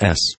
S.